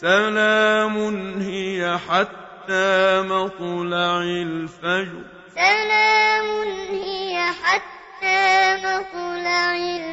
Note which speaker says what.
Speaker 1: سلام هي حتى مطلع الفجر.
Speaker 2: سلام هي حتى مطلع الفجر